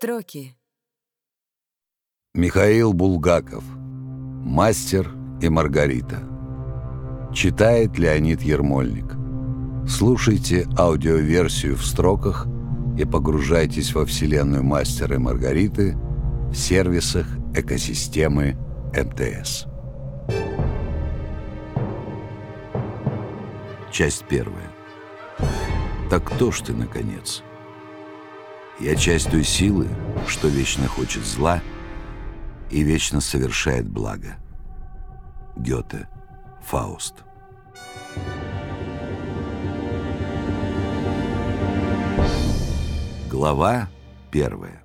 строки. Михаил Булгаков. Мастер и Маргарита. Читает Леонид Ермольник. Слушайте аудиоверсию в строках и погружайтесь во вселенную Мастера и Маргариты в сервисах экосистемы МТС. Часть первая. Так кто ж ты, наконец? Я часть той силы, что вечно хочет зла и вечно совершает благо. Гёте. Фауст. Глава первая.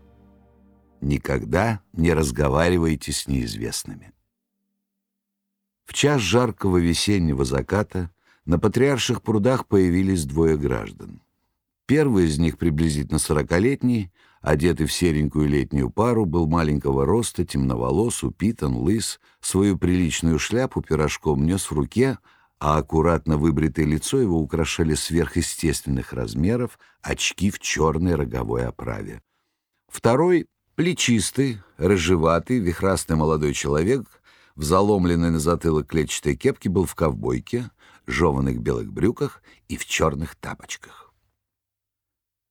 Никогда не разговаривайте с неизвестными. В час жаркого весеннего заката на Патриарших прудах появились двое граждан. Первый из них, приблизительно сорокалетний, одетый в серенькую летнюю пару, был маленького роста, темноволос, упитан, лыс, свою приличную шляпу пирожком нес в руке, а аккуратно выбритое лицо его украшали сверхъестественных размеров очки в черной роговой оправе. Второй — плечистый, рыжеватый, вихрастый молодой человек в заломленной на затылок клетчатой кепке был в ковбойке, жеванных белых брюках и в черных тапочках.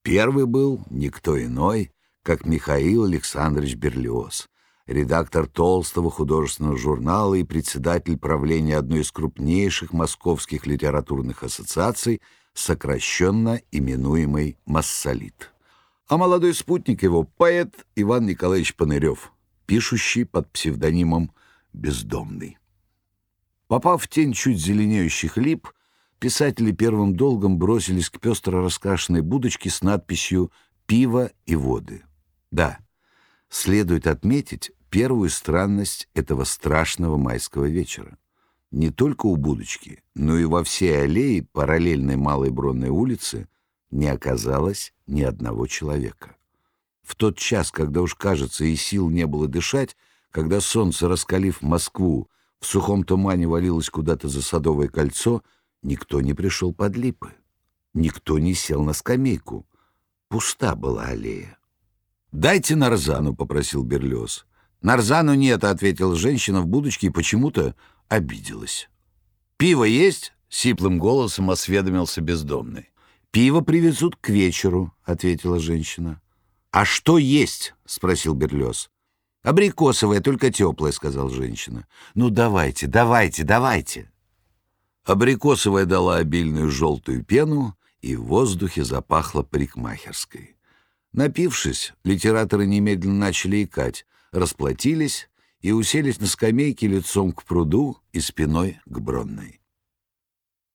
Первый был никто иной, как Михаил Александрович Берлиоз, редактор толстого художественного журнала и председатель правления одной из крупнейших московских литературных ассоциаций, сокращенно именуемой «Массолит». А молодой спутник его — поэт Иван Николаевич Панырев, пишущий под псевдонимом «Бездомный». Попав в тень чуть зеленеющих лип, писатели первым долгом бросились к пестро раскрашенной будочке с надписью «Пиво и воды». Да, следует отметить первую странность этого страшного майского вечера. Не только у будочки, но и во всей аллее параллельной Малой Бронной улице не оказалось ни одного человека. В тот час, когда уж, кажется, и сил не было дышать, когда солнце, раскалив Москву, в сухом тумане валилось куда-то за Садовое кольцо, никто не пришел под липы. Никто не сел на скамейку. Пуста была аллея. «Дайте нарзану», — попросил Берлиоз. «Нарзану нет», — ответила женщина в будочке и почему-то обиделась. «Пиво есть?» — сиплым голосом осведомился бездомный. «Пиво привезут к вечеру», — ответила женщина. «А что есть?» — спросил Берлиоз. «Абрикосовая, только теплая», — сказал женщина. «Ну, давайте, давайте, давайте». Абрикосовая дала обильную желтую пену, и в воздухе запахло парикмахерской. Напившись, литераторы немедленно начали икать, расплатились и уселись на скамейке лицом к пруду и спиной к Бронной.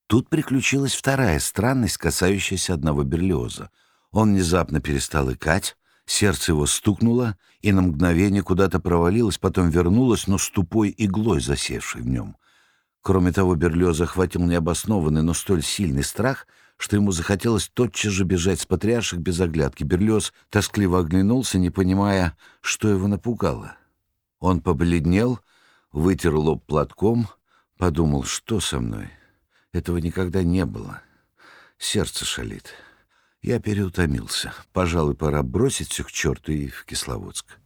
Тут приключилась вторая странность, касающаяся одного Берлиоза. Он внезапно перестал икать, Сердце его стукнуло и на мгновение куда-то провалилось, потом вернулось, но с тупой иглой, засевшей в нем. Кроме того, Берлио захватил необоснованный, но столь сильный страх, что ему захотелось тотчас же бежать с патриарших без оглядки. Берлиоз тоскливо оглянулся, не понимая, что его напугало. Он побледнел, вытер лоб платком, подумал, что со мной. Этого никогда не было. Сердце шалит. Я переутомился. Пожалуй, пора бросить все к черту и в Кисловодск.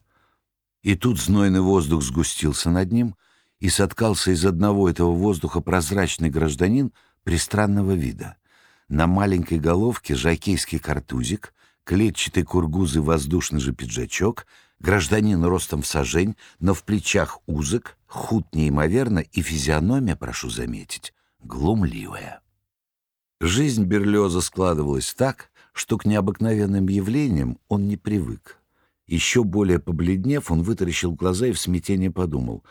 И тут знойный воздух сгустился над ним, и соткался из одного этого воздуха прозрачный гражданин пристранного вида. На маленькой головке жакейский картузик, клетчатый кургуз и воздушный же пиджачок, гражданин ростом в сажень, но в плечах узок, худ неимоверно, и физиономия, прошу заметить, глумливая. Жизнь Берлиоза складывалась так, что к необыкновенным явлениям он не привык. Еще более побледнев, он вытаращил глаза и в смятении подумал,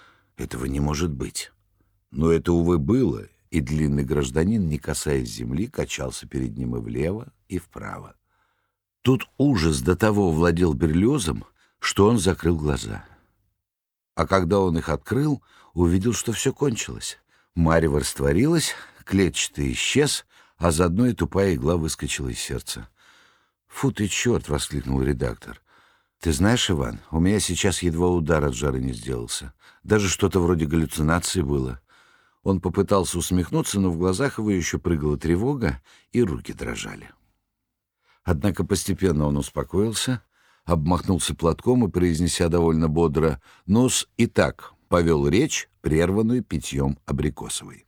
этого не может быть. Но это, увы, было, и длинный гражданин, не касаясь земли, качался перед ним и влево, и вправо. Тут ужас до того владел Берлиозом, что он закрыл глаза. А когда он их открыл, увидел, что все кончилось. Марева растворилась, клетчатый исчез, а заодно и тупая игла выскочила из сердца. «Фу ты, черт!» — воскликнул редактор. «Ты знаешь, Иван, у меня сейчас едва удар от жары не сделался. Даже что-то вроде галлюцинации было». Он попытался усмехнуться, но в глазах его еще прыгала тревога, и руки дрожали. Однако постепенно он успокоился, обмахнулся платком и, произнеся довольно бодро, «Нос и так повел речь, прерванную питьем абрикосовой».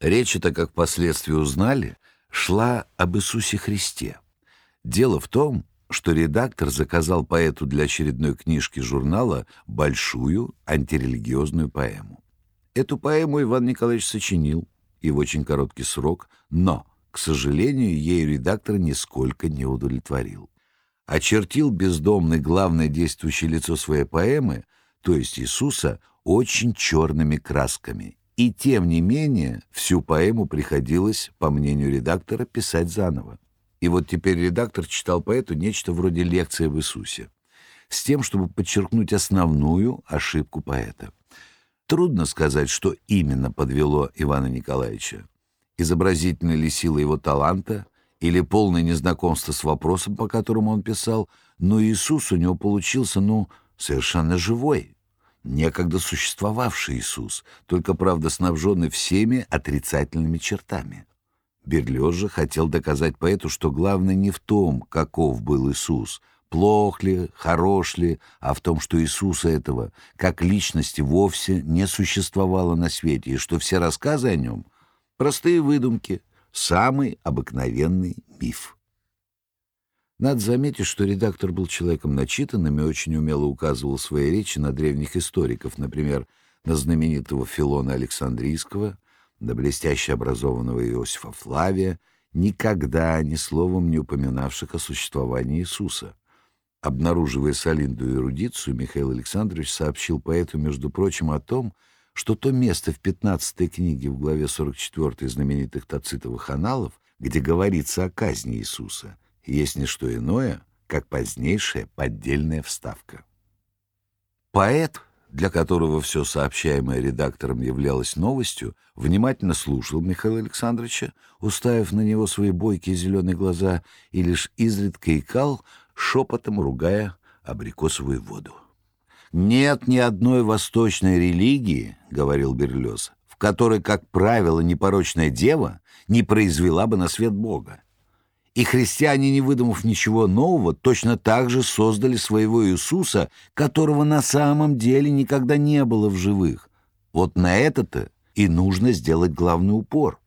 Речь это, как впоследствии узнали, шла об Иисусе Христе. Дело в том, что редактор заказал поэту для очередной книжки журнала большую антирелигиозную поэму. Эту поэму Иван Николаевич сочинил и в очень короткий срок, но, к сожалению, ею редактор нисколько не удовлетворил. Очертил бездомный главное действующее лицо своей поэмы, то есть Иисуса, очень черными красками. И тем не менее, всю поэму приходилось, по мнению редактора, писать заново. И вот теперь редактор читал поэту нечто вроде лекции об Иисусе, с тем, чтобы подчеркнуть основную ошибку поэта. Трудно сказать, что именно подвело Ивана Николаевича. Изобразительная ли сила его таланта или полное незнакомство с вопросом, по которому он писал, но Иисус у него получился, ну, совершенно живой, некогда существовавший Иисус, только, правда, снабженный всеми отрицательными чертами. Берлиоз же хотел доказать поэту, что главное не в том, каков был Иисус, плох ли, хорош ли, а в том, что Иисуса этого, как личности, вовсе не существовало на свете, и что все рассказы о нем — простые выдумки, самый обыкновенный миф. Надо заметить, что редактор был человеком начитанным и очень умело указывал свои речи на древних историков, например, на знаменитого Филона Александрийского, до блестяще образованного Иосифа Флавия, никогда ни словом не упоминавших о существовании Иисуса. Обнаруживая солидную эрудицию, Михаил Александрович сообщил поэту, между прочим, о том, что то место в 15 книге в главе 44 знаменитых тацитовых аналов, где говорится о казни Иисуса, есть не что иное, как позднейшая поддельная вставка. Поэт для которого все сообщаемое редактором являлось новостью, внимательно слушал Михаила Александровича, уставив на него свои бойкие зеленые глаза, и лишь изредка икал, шепотом ругая абрикосовую воду. «Нет ни одной восточной религии, — говорил Берлёз, — в которой, как правило, непорочная дева не произвела бы на свет Бога. И христиане, не выдумав ничего нового, точно так же создали своего Иисуса, которого на самом деле никогда не было в живых. Вот на это-то и нужно сделать главный упор.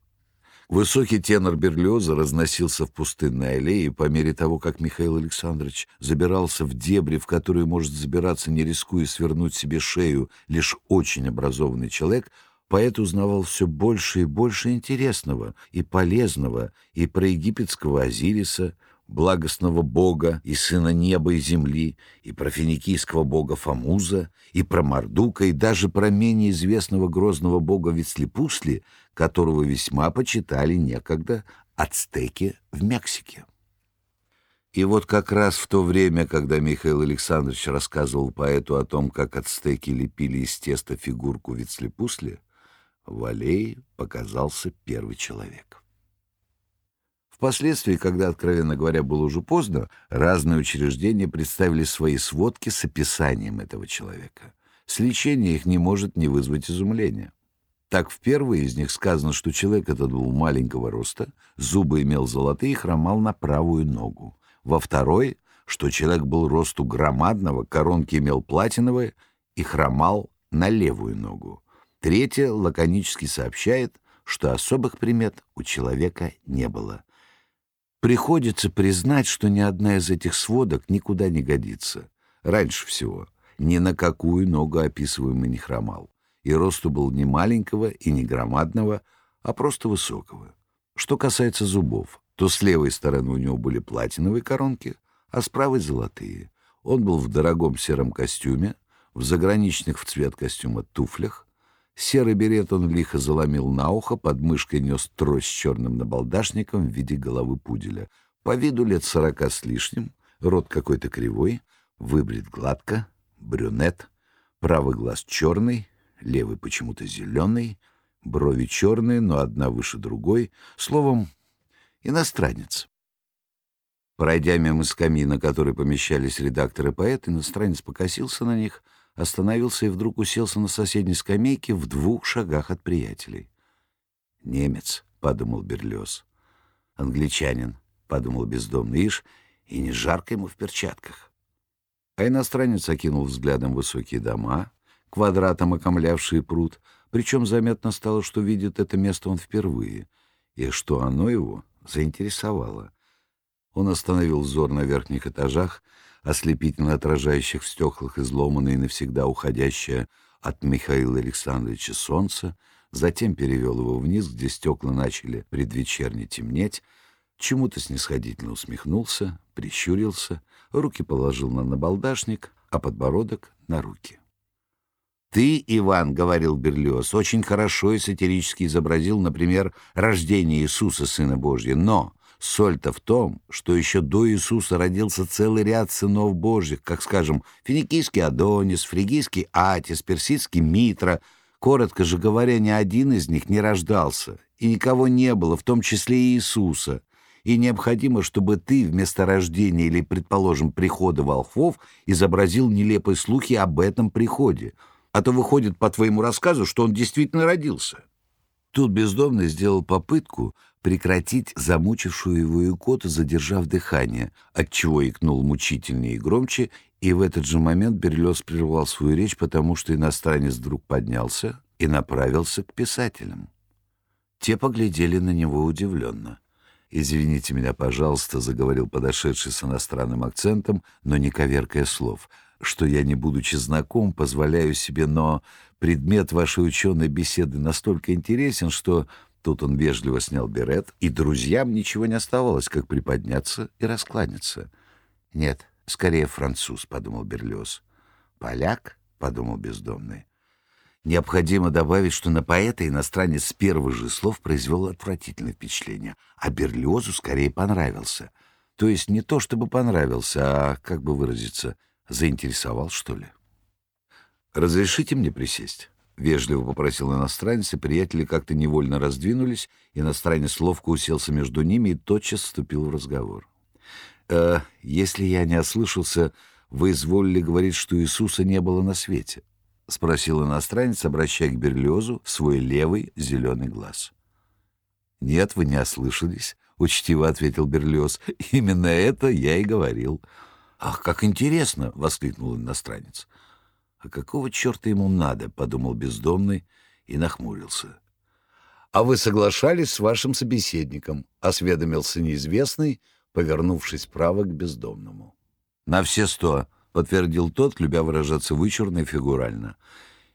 Высокий тенор Берлиоза разносился в пустынной аллее, по мере того, как Михаил Александрович забирался в дебри, в которые может забираться, не рискуя свернуть себе шею лишь очень образованный человек, поэт узнавал все больше и больше интересного и полезного и про египетского Азириса, благостного бога и сына неба и земли, и про финикийского бога Фамуза, и про Мардука, и даже про менее известного грозного бога Вицлепусли, которого весьма почитали некогда ацтеки в Мексике. И вот как раз в то время, когда Михаил Александрович рассказывал поэту о том, как ацтеки лепили из теста фигурку Вицлепусли, в аллее показался первый человек. Впоследствии, когда, откровенно говоря, было уже поздно, разные учреждения представили свои сводки с описанием этого человека. Сличение их не может не вызвать изумления. Так в первой из них сказано, что человек этот был маленького роста, зубы имел золотые и хромал на правую ногу. Во второй, что человек был росту громадного, коронки имел платиновые и хромал на левую ногу. Третье лаконически сообщает, что особых примет у человека не было. Приходится признать, что ни одна из этих сводок никуда не годится. Раньше всего ни на какую ногу описываемый не хромал, и росту был не маленького и не громадного, а просто высокого. Что касается зубов, то с левой стороны у него были платиновые коронки, а с правой — золотые. Он был в дорогом сером костюме, в заграничных в цвет костюма туфлях, Серый берет он лихо заломил на ухо, под мышкой нес трость с черным набалдашником в виде головы пуделя. По виду лет сорока с лишним, рот какой-то кривой, выбрит гладко, брюнет, правый глаз черный, левый почему-то зеленый, брови черные, но одна выше другой, словом, иностранец. Пройдя мимо скамьи, на которой помещались редакторы поэт, иностранец покосился на них — остановился и вдруг уселся на соседней скамейке в двух шагах от приятелей. «Немец», — подумал Берлёз. «Англичанин», — подумал бездомный Иш, и не жарко ему в перчатках. А иностранец окинул взглядом высокие дома, квадратом окомлявшие пруд, причем заметно стало, что видит это место он впервые, и что оно его заинтересовало. Он остановил взор на верхних этажах, ослепительно отражающих в стеклах изломанное и навсегда уходящее от Михаила Александровича солнце, затем перевел его вниз, где стекла начали предвечерне темнеть, чему-то снисходительно усмехнулся, прищурился, руки положил на набалдашник, а подбородок — на руки. «Ты, Иван, — говорил Берлиоз, — очень хорошо и сатирически изобразил, например, рождение Иисуса, Сына Божьего, но соль-то в том, что еще до Иисуса родился целый ряд сынов Божьих, как, скажем, финикийский Адонис, фригийский Атис, персидский Митра. Коротко же говоря, ни один из них не рождался, и никого не было, в том числе и Иисуса. И необходимо, чтобы ты вместо рождения или, предположим, прихода волхвов изобразил нелепые слухи об этом приходе, а то выходит по твоему рассказу, что он действительно родился. Тут бездомный сделал попытку прекратить замучившую его икоту, задержав дыхание, отчего икнул мучительнее и громче, и в этот же момент Берлёс прервал свою речь, потому что иностранец вдруг поднялся и направился к писателям. Те поглядели на него удивленно. «Извините меня, пожалуйста», — заговорил подошедший с иностранным акцентом, но не коверкая слов, «что я, не будучи знаком, позволяю себе, но предмет вашей ученой беседы настолько интересен, что Тут он вежливо снял берет, и друзьям ничего не оставалось, как приподняться и раскланяться. «Нет, скорее француз», — подумал Берлиоз. «Поляк?» — подумал бездомный. Необходимо добавить, что на поэта иностранец с первых же слов произвел отвратительное впечатление, а Берлиозу скорее понравился. То есть не то чтобы понравился, а, как бы выразиться, заинтересовал, что ли. «Разрешите мне присесть?» — вежливо попросил иностранец, и приятели как-то невольно раздвинулись, иностранец ловко уселся между ними и тотчас вступил в разговор. «Э, «Если я не ослышался, вы изволили говорить, что Иисуса не было на свете?» — спросил иностранец, обращая к Берлиозу свой левый зеленый глаз. «Нет, вы не ослышались», — учтиво ответил Берлиоз. «Именно это я и говорил». «Ах, как интересно!» — воскликнул иностранец. «А какого черта ему надо?» — подумал бездомный и нахмурился. «А вы соглашались с вашим собеседником?» — осведомился неизвестный, повернувшись вправо к бездомному. «На все сто», — подтвердил тот, любя выражаться вычурно и фигурально.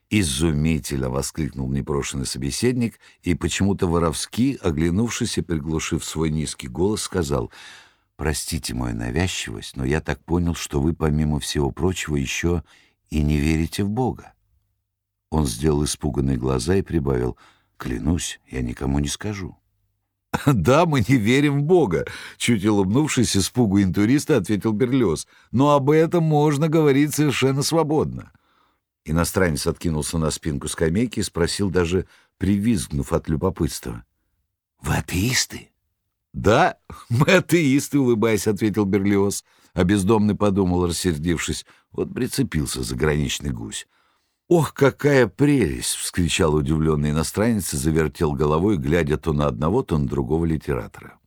«Изумительно!» — воскликнул непрошенный собеседник и, почему-то воровски, оглянувшись и приглушив свой низкий голос, сказал «Простите мою навязчивость, но я так понял, что вы, помимо всего прочего, еще и не верите в Бога. Он сделал испуганные глаза и прибавил, «Клянусь, я никому не скажу». «Да, мы не верим в Бога», — чуть улыбнувшись испугу интуриста, ответил Берлёс. «Но об этом можно говорить совершенно свободно». Иностранец откинулся на спинку скамейки и спросил, даже привизгнув от любопытства. «Вы атеисты?» «Да, мы атеисты», — улыбаясь, ответил Берлиоз. А бездомный подумал, рассердившись, вот прицепился заграничный гусь. «Ох, какая прелесть!» — вскричал удивленный иностранец и завертел головой, глядя то на одного, то на другого литератора.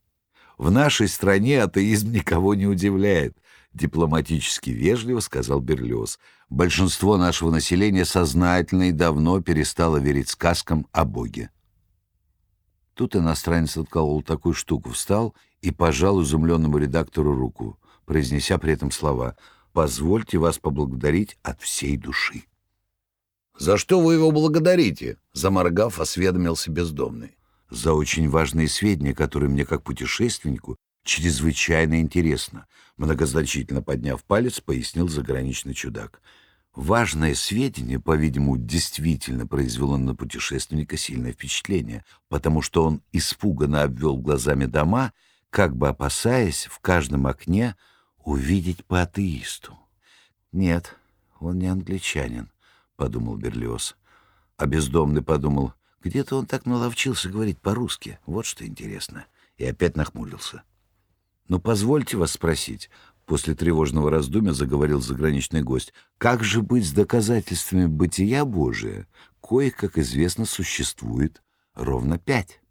«В нашей стране атеизм никого не удивляет», — дипломатически вежливо сказал Берлиоз. «Большинство нашего населения сознательно и давно перестало верить сказкам о Боге». Тут иностранец отколол такую штуку, встал и пожал изумленному редактору руку, произнеся при этом слова «Позвольте вас поблагодарить от всей души». «За что вы его благодарите?» — заморгав, осведомился бездомный. «За очень важные сведения, которые мне, как путешественнику, чрезвычайно интересно», — многозначительно подняв палец, пояснил заграничный чудак. Важное сведение, по-видимому, действительно произвело на путешественника сильное впечатление, потому что он испуганно обвел глазами дома, как бы опасаясь в каждом окне увидеть по атеисту. «Нет, он не англичанин», — подумал Берлиоз. А бездомный подумал, где-то он так наловчился говорить по-русски, вот что интересно, и опять нахмурился. «Ну, позвольте вас спросить, После тревожного раздумья заговорил заграничный гость. «Как же быть с доказательствами бытия Божия? Коих, как известно, существует ровно пять».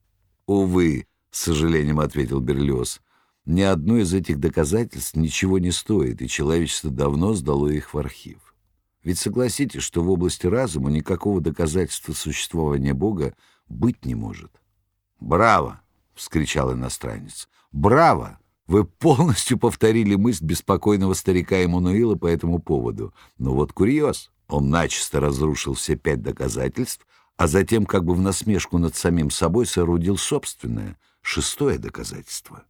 «Увы», — с сожалением ответил Берлиоз. Ни одно из этих доказательств ничего не стоит, и человечество давно сдало их в архив. Ведь согласитесь, что в области разума никакого доказательства существования Бога быть не может. «Браво!» — вскричал иностранец. «Браво! Вы полностью повторили мысль беспокойного старика Эммануила по этому поводу. Но вот курьез. Он начисто разрушил все пять доказательств, а затем как бы в насмешку над самим собой соорудил собственное, шестое доказательство.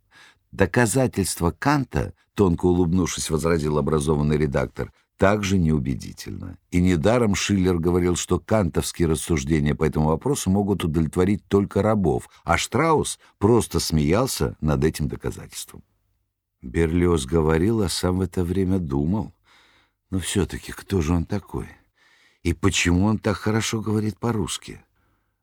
Доказательство Канта, тонко улыбнувшись, возразил образованный редактор, также неубедительно. И недаром Шиллер говорил, что кантовские рассуждения по этому вопросу могут удовлетворить только рабов, а Штраус просто смеялся над этим доказательством. Берлиоз говорил, а сам в это время думал. Но все-таки кто же он такой? И почему он так хорошо говорит по-русски?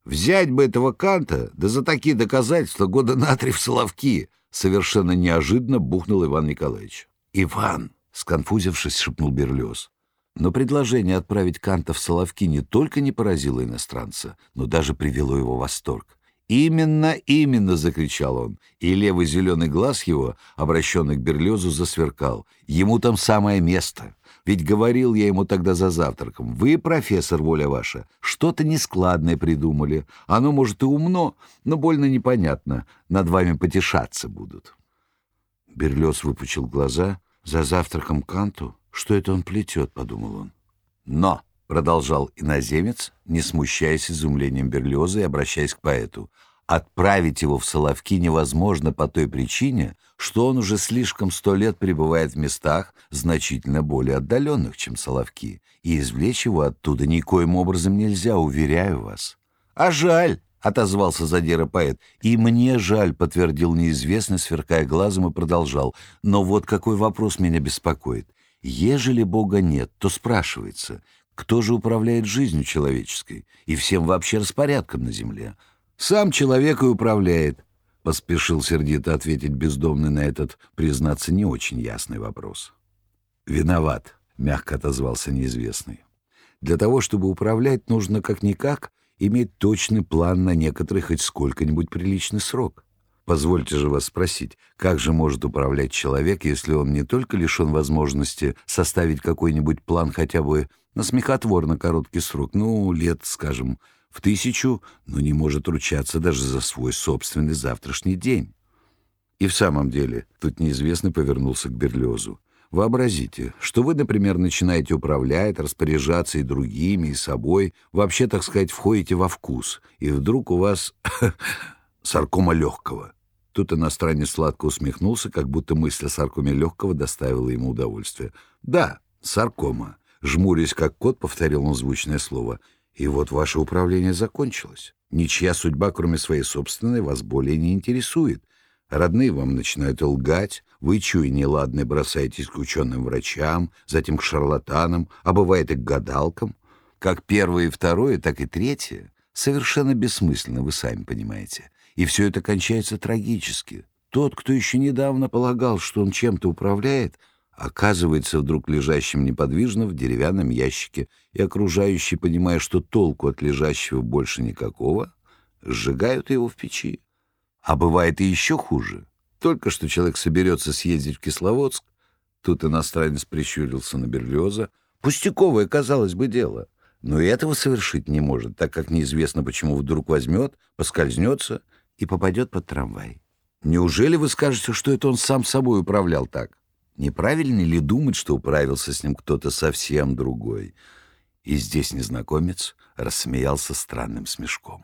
Взять бы этого Канта, да за такие доказательства года на три в Соловки, совершенно неожиданно бухнул Иван Николаевич. «Иван!» — сконфузившись, шепнул Берлиоз. Но предложение отправить Канта в Соловки не только не поразило иностранца, но даже привело его в восторг. «Именно, именно!» — закричал он, и левый зеленый глаз его, обращенный к Берлиозу, засверкал. «Ему там самое место!» Ведь говорил я ему тогда за завтраком. Вы, профессор, воля ваша, что-то нескладное придумали. Оно, может, и умно, но больно непонятно. Над вами потешаться будут. Берлёс выпучил глаза. За завтраком Канту? Что это он плетет, подумал он. Но, продолжал иноземец, не смущаясь изумлением Берлиоза и обращаясь к поэту, Отправить его в Соловки невозможно по той причине, что он уже слишком сто лет пребывает в местах, значительно более отдаленных, чем Соловки, и извлечь его оттуда никоим образом нельзя, уверяю вас. «А жаль!» — отозвался задира поэт. «И мне жаль», — подтвердил неизвестный, сверкая глазом, и продолжал. «Но вот какой вопрос меня беспокоит. Ежели Бога нет, то спрашивается, кто же управляет жизнью человеческой и всем вообще распорядком на земле?» Сам человек и управляет, — поспешил сердито ответить бездомный на этот, признаться, не очень ясный вопрос. «Виноват», — мягко отозвался неизвестный. «Для того, чтобы управлять, нужно как-никак иметь точный план на некоторый хоть сколько-нибудь приличный срок. Позвольте же вас спросить, как же может управлять человек, если он не только лишен возможности составить какой-нибудь план хотя бы на смехотворно короткий срок, ну, лет, скажем, в тысячу, но не может ручаться даже за свой собственный завтрашний день. И в самом деле, тут неизвестно повернулся к Берлиозу. Вообразите, что вы, например, начинаете управлять, распоряжаться и другими, и собой, вообще, так сказать, входите во вкус, и вдруг у вас саркома легкого. Тут иностранец сладко усмехнулся, как будто мысль о саркоме легкого доставила ему удовольствие. «Да, саркома», — жмурясь как кот, повторил он звучное слово — и вот ваше управление закончилось. Ничья судьба, кроме своей собственной, вас более не интересует. Родные вам начинают лгать, вы, чуя неладное, бросаетесь к ученым врачам, затем к шарлатанам, а бывает и к гадалкам. Как первое и второе, так и третье совершенно бессмысленно, вы сами понимаете. И все это кончается трагически. Тот, кто еще недавно полагал, что он чем-то управляет, оказывается вдруг лежащим неподвижно в деревянном ящике, и окружающие, понимая, что толку от лежащего больше никакого, сжигают его в печи. А бывает и еще хуже. Только что человек соберется съездить в Кисловодск, тут иностранец прищурился на Берлиоза, пустяковое, казалось бы, дело, но и этого совершить не может, так как неизвестно, почему вдруг возьмет, поскользнется и попадет под трамвай. Неужели вы скажете, что это он сам собой управлял так? Неправильно ли думать, что управился с ним кто-то совсем другой? И здесь незнакомец рассмеялся странным смешком.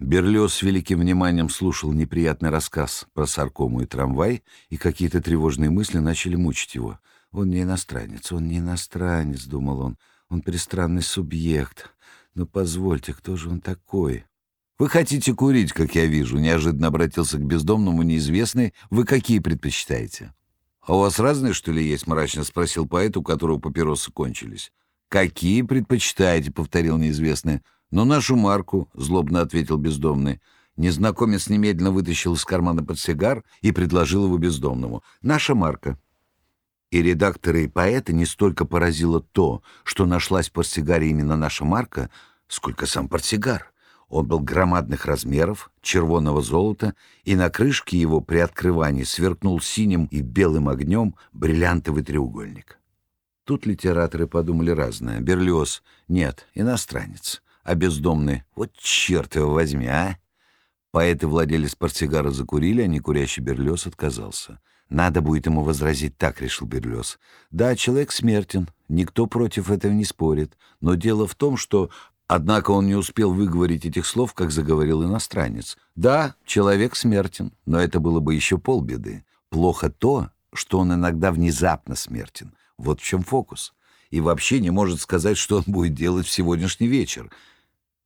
Берлиоз с великим вниманием слушал неприятный рассказ про саркому и трамвай, и какие-то тревожные мысли начали мучить его. «Он не иностранец, он не иностранец», — думал он, — «он пристранный субъект. Но позвольте, кто же он такой?» «Вы хотите курить, как я вижу», — неожиданно обратился к бездомному неизвестный. «Вы какие предпочитаете?» «А у вас разные, что ли, есть?» — мрачно спросил поэт, у которого папиросы кончились. «Какие предпочитаете?» — повторил неизвестный. «Ну, нашу марку», — злобно ответил бездомный. Незнакомец немедленно вытащил из кармана подсигар и предложил его бездомному. «Наша марка». И редакторы и поэты не столько поразило то, что нашлась в портсигаре именно наша марка, сколько сам портсигар. Он был громадных размеров, червонного золота, и на крышке его при открывании сверкнул синим и белым огнем бриллиантовый треугольник. Тут литераторы подумали разное. Берлиоз — нет, иностранец. А бездомный — вот черт его возьми, а! Поэты владелец портсигара закурили, а некурящий Берлиоз отказался. Надо будет ему возразить так, решил Берлиоз. Да, человек смертен, никто против этого не спорит, но дело в том, что Однако он не успел выговорить этих слов, как заговорил иностранец. «Да, человек смертен, но это было бы еще полбеды. Плохо то, что он иногда внезапно смертен. Вот в чем фокус. И вообще не может сказать, что он будет делать в сегодняшний вечер.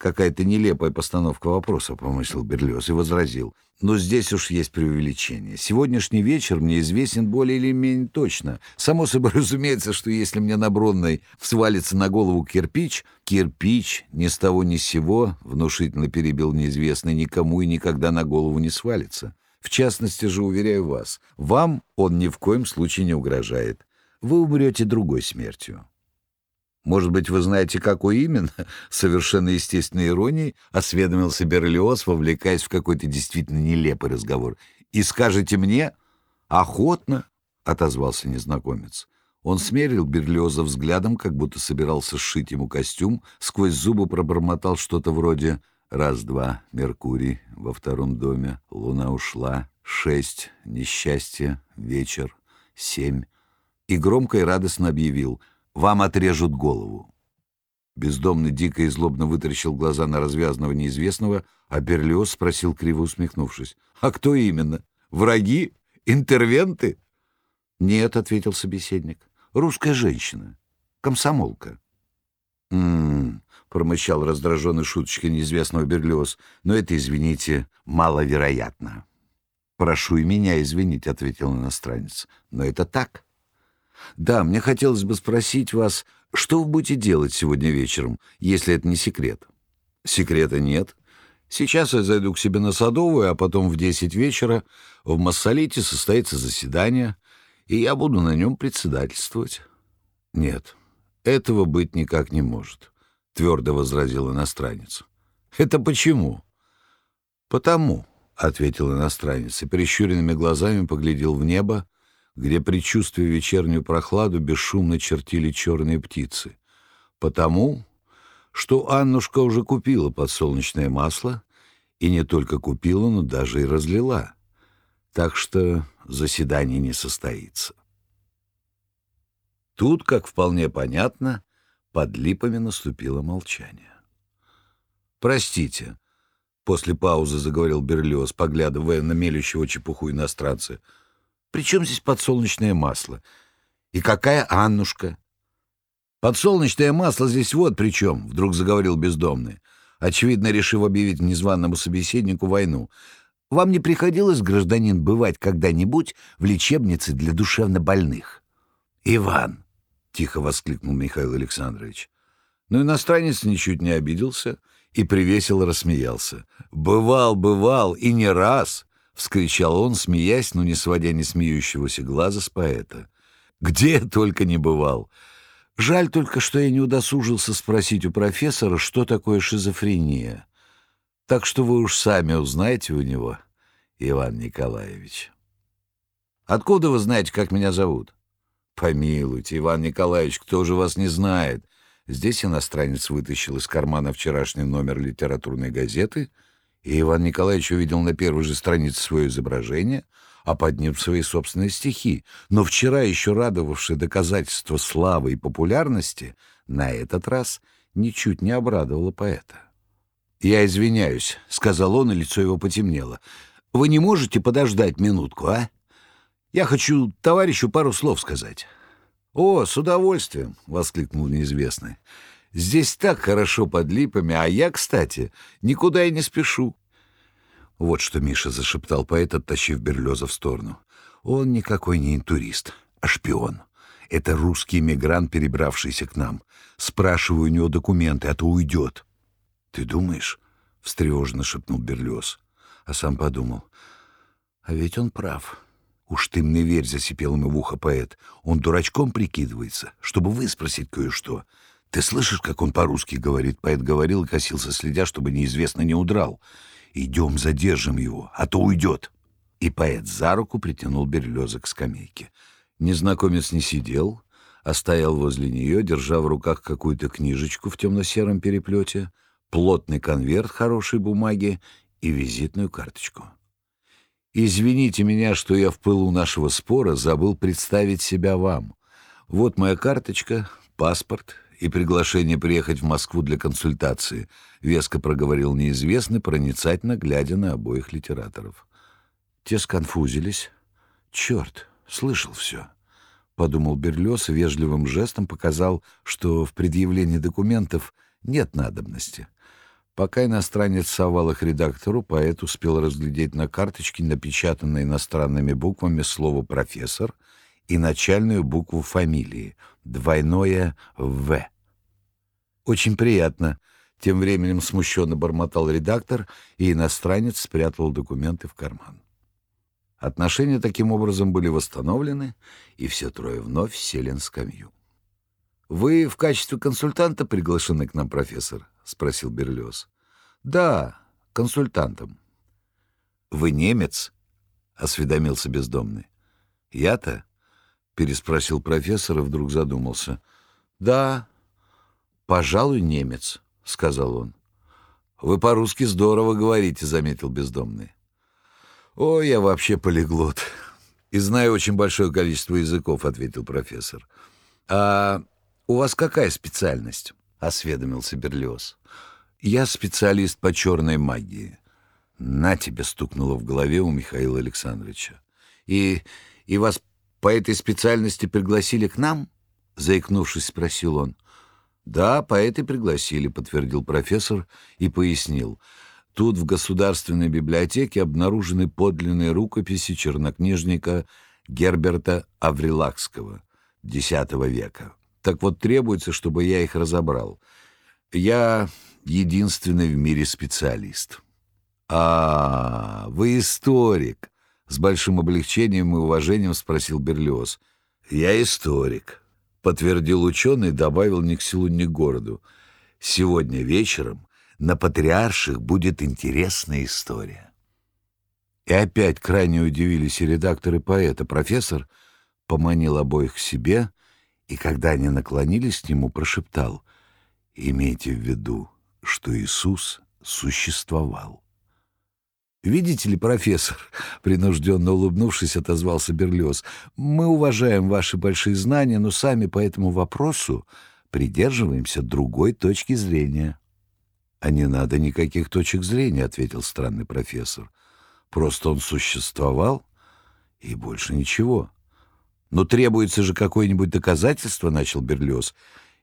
Какая-то нелепая постановка вопроса, помыслил Берлиоз и возразил. Но здесь уж есть преувеличение. Сегодняшний вечер мне известен более или менее точно. Само собой разумеется, что если мне на Бронной свалится на голову кирпич, кирпич ни с того ни с сего, внушительно перебил неизвестный, никому и никогда на голову не свалится. В частности же, уверяю вас, вам он ни в коем случае не угрожает. Вы умрете другой смертью. Может быть, вы знаете, какой именно? Совершенно естественной иронией осведомился Берлиоз, вовлекаясь в какой-то действительно нелепый разговор. И скажете мне? Охотно, отозвался незнакомец. Он смерил Берлиоза взглядом, как будто собирался сшить ему костюм, сквозь зубы пробормотал что-то вроде «Раз-два, Меркурий, во втором доме, луна ушла, шесть, несчастье, вечер, семь» и громко и радостно объявил — вам отрежут голову». Бездомный дико и злобно вытаращил глаза на развязанного неизвестного, а Берлиоз спросил, криво усмехнувшись, «А кто именно? Враги? Интервенты?» «Нет», — ответил собеседник, — «русская женщина, комсомолка». «М-м-м», промычал раздраженный шуточкой неизвестного Берлиоз, «но это, извините, маловероятно». «Прошу и меня извинить», — ответил иностранец, — «но это так». Да, мне хотелось бы спросить вас, что вы будете делать сегодня вечером, если это не секрет? Секрета нет. Сейчас я зайду к себе на Садовую, а потом в десять вечера в Массолите состоится заседание, и я буду на нем председательствовать. Нет, этого быть никак не может, — твердо возразил иностранец. Это почему? Потому, — ответил иностранец и прищуренными глазами поглядел в небо, где, предчувствуя вечернюю прохладу, бесшумно чертили черные птицы. Потому, что Аннушка уже купила подсолнечное масло, и не только купила, но даже и разлила. Так что заседание не состоится. Тут, как вполне понятно, под липами наступило молчание. «Простите», — после паузы заговорил Берлиоз, поглядывая на мелющего чепуху иностранца, — при чем здесь подсолнечное масло? И какая Аннушка? Подсолнечное масло здесь вот при чем, вдруг заговорил бездомный, очевидно, решив объявить незваному собеседнику войну. Вам не приходилось, гражданин, бывать когда-нибудь в лечебнице для душевнобольных? Иван, тихо воскликнул Михаил Александрович. Но иностранец ничуть не обиделся и привесело рассмеялся. «Бывал, бывал, и не раз. — вскричал он, смеясь, но не сводя не смеющегося глаза с поэта. «Где я только не бывал! Жаль только, что я не удосужился спросить у профессора, что такое шизофрения. Так что вы уж сами узнаете у него, Иван Николаевич». «Откуда вы знаете, как меня зовут?» «Помилуйте, Иван Николаевич, кто же вас не знает?» Здесь иностранец вытащил из кармана вчерашний номер литературной газеты — и Иван Николаевич увидел на первой же странице свое изображение, а под ним свои собственные стихи. Но вчера еще радовавшее доказательство славы и популярности на этот раз ничуть не обрадовало поэта. «Я извиняюсь», — сказал он, и лицо его потемнело. «Вы не можете подождать минутку, а? Я хочу товарищу пару слов сказать». «О, с удовольствием!» — воскликнул неизвестный. Здесь так хорошо под липами, а я, кстати, никуда и не спешу. Вот что Миша зашептал поэт, оттащив Берлеза в сторону. Он никакой не интурист, а шпион. Это русский мигрант, перебравшийся к нам. Спрашиваю у него документы, а то уйдет. — Ты думаешь? — встревоженно шепнул Берлез. А сам подумал. А ведь он прав. Уж ты мне верь, засипел ему в ухо поэт. Он дурачком прикидывается, чтобы выспросить кое-что. «Ты слышишь, как он по-русски говорит?» Поэт говорил и косился, следя, чтобы неизвестно не удрал. «Идем, задержим его, а то уйдет». И поэт за руку притянул Берлеза к скамейке. Незнакомец не сидел, а стоял возле нее, держа в руках какую-то книжечку в темно-сером переплете, плотный конверт хорошей бумаги и визитную карточку. «Извините меня, что я в пылу нашего спора забыл представить себя вам. Вот моя карточка, паспорт и приглашение приехать в Москву для консультации», — веско проговорил неизвестный, проницательно глядя на обоих литераторов. Те сконфузились. «Черт, слышал все», — подумал Берлёс и вежливым жестом показал, что в предъявлении документов нет надобности — Пока иностранец совал их редактору, поэт успел разглядеть на карточке напечатанное иностранными буквами слово «профессор» и начальную букву фамилии, двойное «В». «Очень приятно», — тем временем смущенно бормотал редактор, и иностранец спрятал документы в карман. Отношения таким образом были восстановлены, и все трое вновь сели на скамью. «Вы в качестве консультанта приглашены к нам, профессор?» — спросил Берлиоз. «Да, консультантом». «Вы немец?» — осведомился бездомный. «Я-то?» — переспросил профессор и вдруг задумался. «Да, пожалуй, немец», — сказал он. «Вы по-русски здорово говорите», — заметил бездомный. «О, я вообще полиглот и знаю очень большое количество языков», — ответил профессор. «А у вас какая специальность?» — осведомился Берлиоз. «Я специалист по черной магии». «На тебе!» — стукнуло в голове у Михаила Александровича. «И, и вас по этой специальности пригласили к нам?» — заикнувшись, спросил он. «Да, по этой пригласили», — подтвердил профессор и пояснил. «Тут в Государственной библиотеке обнаружены подлинные рукописи чернокнижника Герберта Аврилакского X века. Так вот, требуется, чтобы я их разобрал. Я единственный в мире специалист. А, вы историк, с большим облегчением и уважением спросил Берлиоз. Я историк, подтвердил ученый и добавил ни к селу, ни к городу. Сегодня вечером на Патриарших будет интересная история. И опять крайне удивились и редакторы поэта. Профессор поманил обоих к себе и когда они наклонились к нему, прошептал «Имейте в виду, что Иисус существовал». «Видите ли, профессор?» — принужденно улыбнувшись, отозвался Берлиоз. «Мы уважаем ваши большие знания, но сами по этому вопросу придерживаемся другой точки зрения». «А не надо никаких точек зрения», — ответил странный профессор. «Просто он существовал, и больше ничего». «Но требуется же какое-нибудь доказательство», — начал Берлиоз.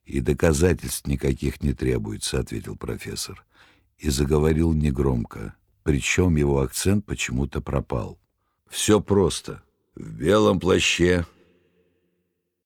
«И доказательств никаких не требуется», — ответил профессор. И заговорил негромко, причем его акцент почему-то пропал. «Все просто. В белом плаще,